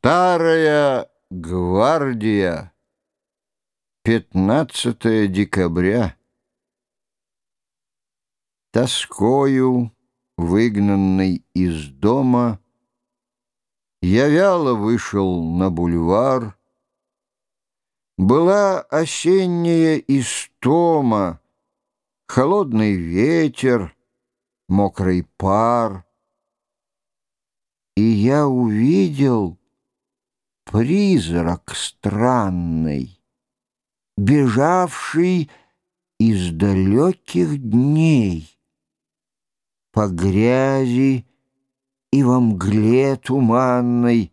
Старая гвардия. 15 декабря. Тоскою, выгнанный из дома, Я вяло вышел на бульвар. Была осенняя истома, Холодный ветер, мокрый пар. И я увидел призрак странный, бежавший из далеких дней по грязи и во мгле туманной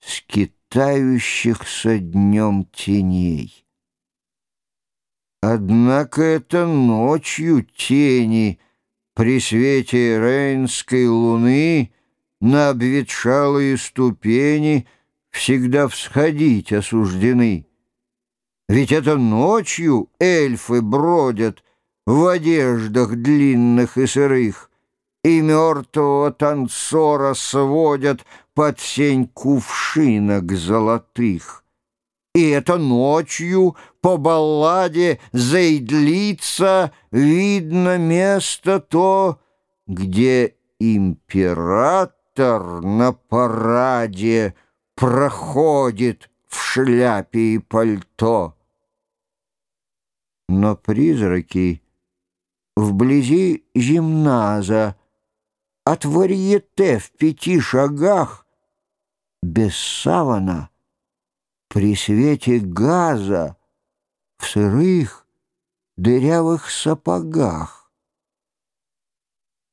скитающихся днем теней. Однако это ночью тени при свете рейнской луны на обветшалые ступени — всегда всходить осуждены. Ведь это ночью эльфы бродят в одеждах длинных и сырых, и мертвого танцора сводят под сень кувшинок золотых. И это ночью по балладе Зейдлица видно место то, где император на параде проходит в шляпе и пальто. Но призраки вблизи гимназа от варьете в пяти шагах без савана при свете газа в сырых дырявых сапогах.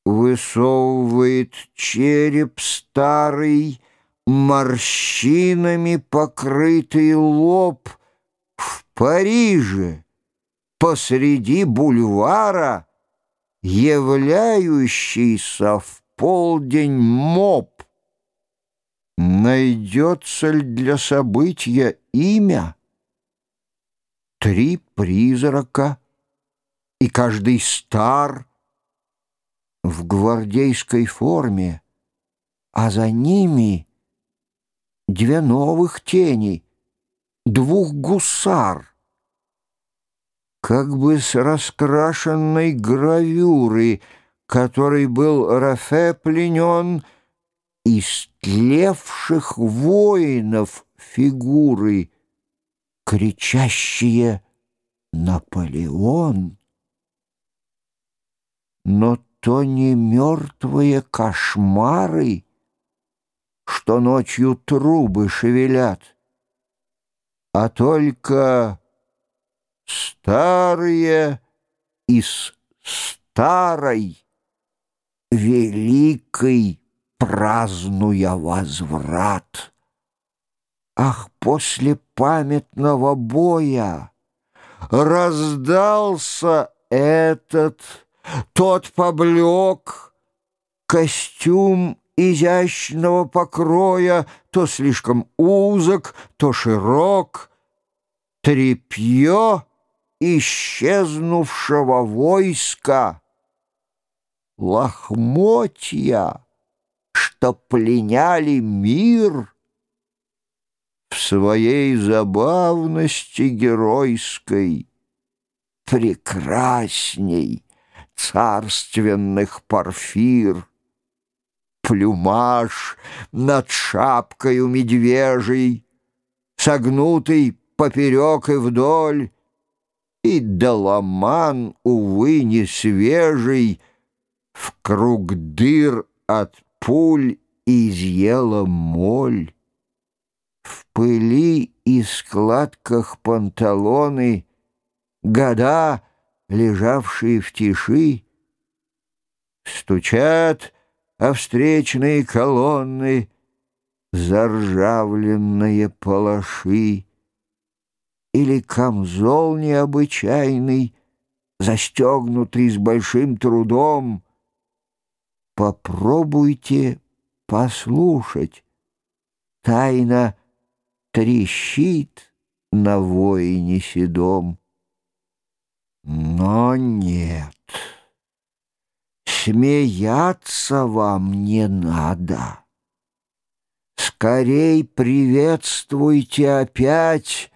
Высовывает череп старый морщинами покрытый лоб в Париже посреди бульвара, являющийся в полдень моб. Найдется ли для события имя? Три призрака, и каждый стар в гвардейской форме, а за ними — две новых тени, двух гусар. Как бы с раскрашенной гравюры, которой был Рафе пленен, истлевших воинов фигуры, кричащие «Наполеон!» Но то не мертвые кошмары, что ночью трубы шевелят, а только старые из старой, великой празднуя возврат. Ах, после памятного боя раздался этот, тот поблек, костюм изящного покроя, то слишком узок, то широк, трепье исчезнувшего войска, лохмотья, что пленяли мир в своей забавности геройской, прекрасней царственных парфир плюмаж над шапкою медвежий, Согнутый поперек и вдоль, И доломан, увы, не свежий, В круг дыр от пуль изъела моль. В пыли и складках панталоны Года, лежавшие в тиши, Стучат а встречные колонны, заржавленные палаши или камзол необычайный, застегнутый с большим трудом. Попробуйте послушать. Тайна трещит на воине седом. Но нет. Смеяться вам не надо. Скорей приветствуйте опять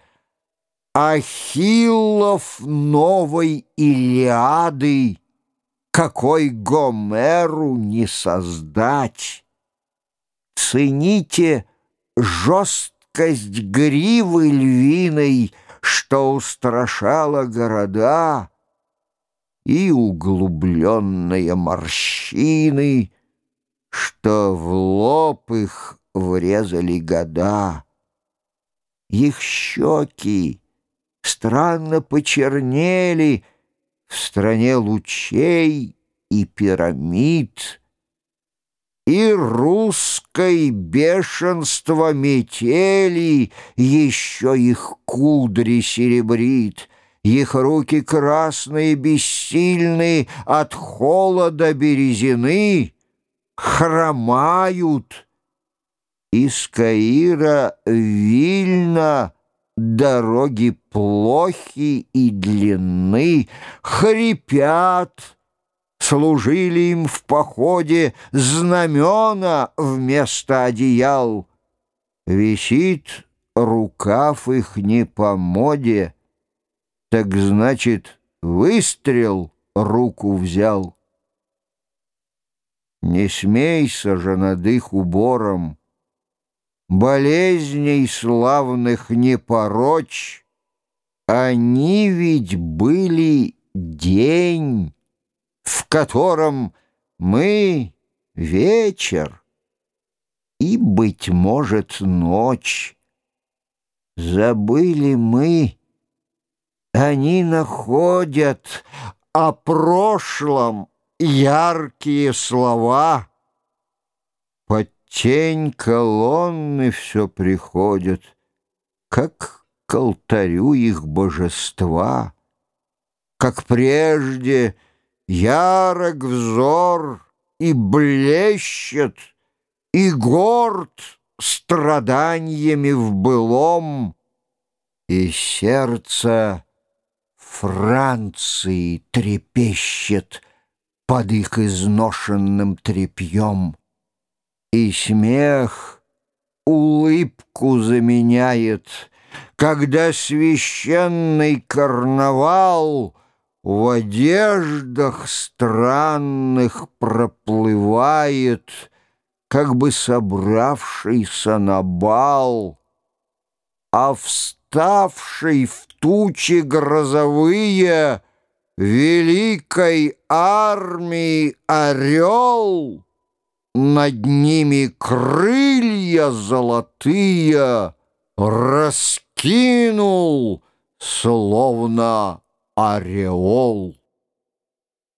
Ахиллов новой Илиады, Какой Гомеру не создать. Цените жесткость гривы львиной, Что устрашала города, И углубленные морщины, Что в лоб их врезали года. Их щеки странно почернели В стране лучей и пирамид, И русской бешенство метели Еще их кудри серебрит, Их руки красные, бессильные От холода березины Хромают — из Каира Вильна дороги плохи и длинны, хрипят, служили им в походе знамена вместо одеял. Висит рукав их не по моде, так значит, выстрел руку взял. Не смейся же над их убором, болезней славных не порочь, Они ведь были день, в котором мы вечер и, быть может, ночь. Забыли мы, они находят о прошлом яркие слова — тень колонны все приходят, Как к алтарю их божества, Как прежде ярок взор и блещет, И горд страданиями в былом, И сердце Франции трепещет Под их изношенным трепьем. И смех улыбку заменяет, Когда священный карнавал В одеждах странных проплывает, Как бы собравшийся на бал, А вставший в тучи грозовые Великой армии орел — над ними крылья золотые раскинул, словно ореол.